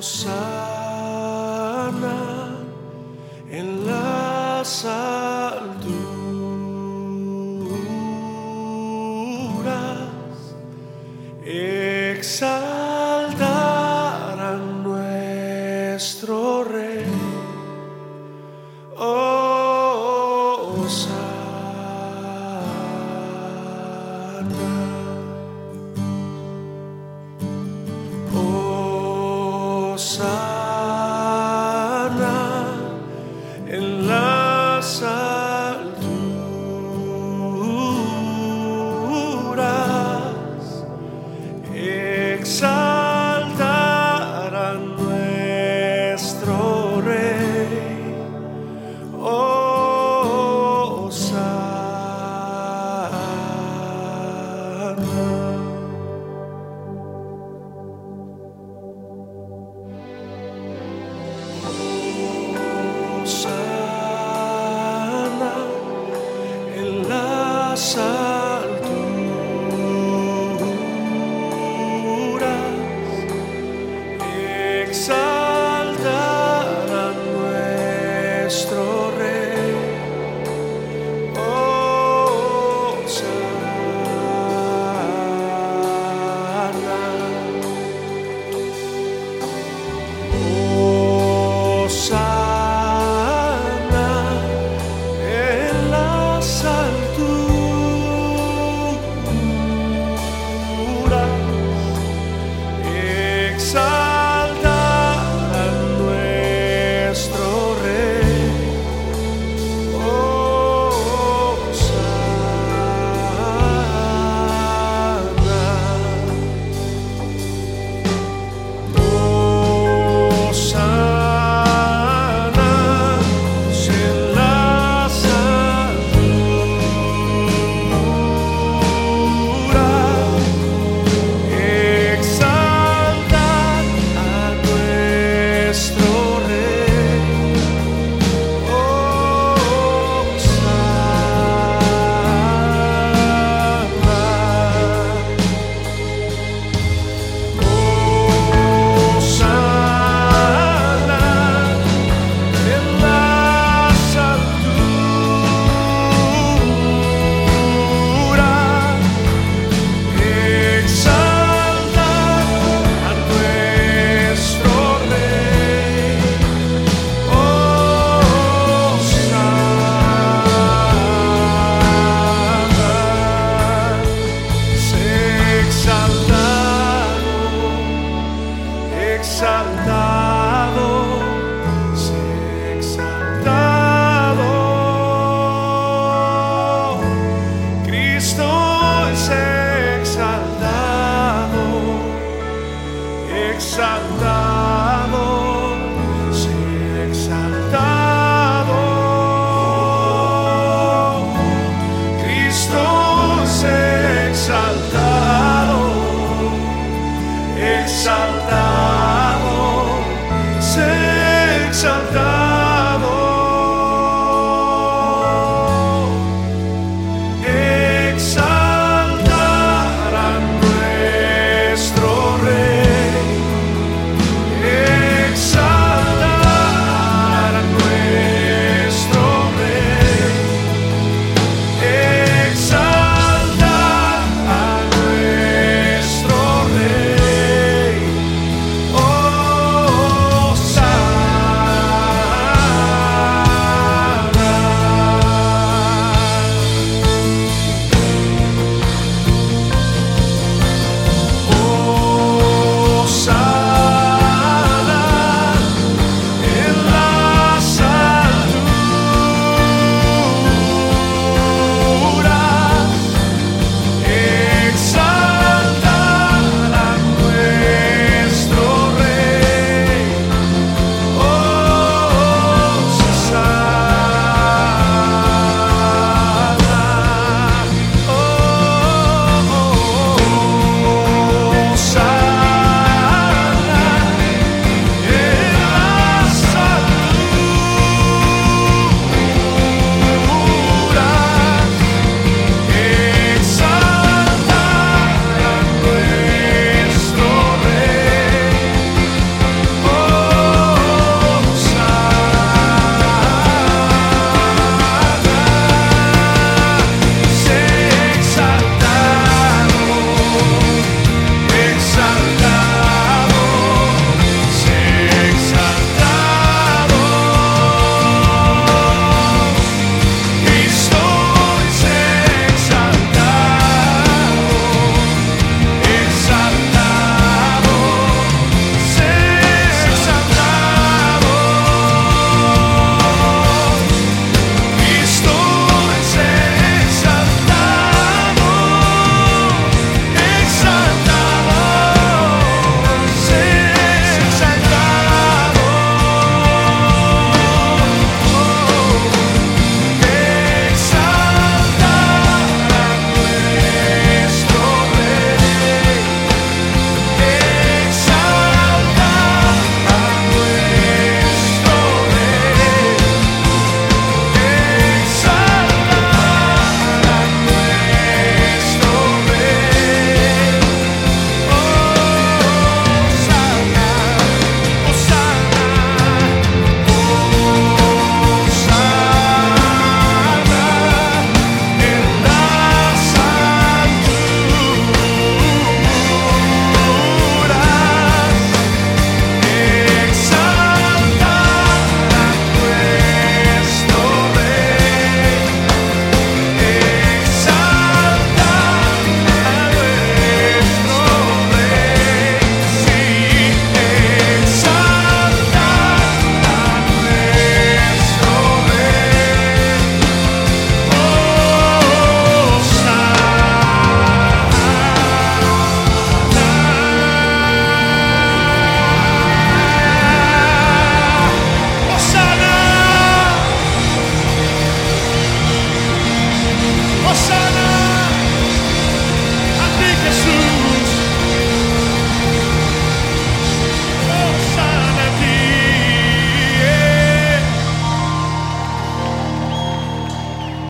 Osana en las alturas. Exhala. sana en las alturas. Exaltará nuestro Rey. Oh, sana. passar. exaltado, sé exaltado. Cristo es exaltado, exaltado.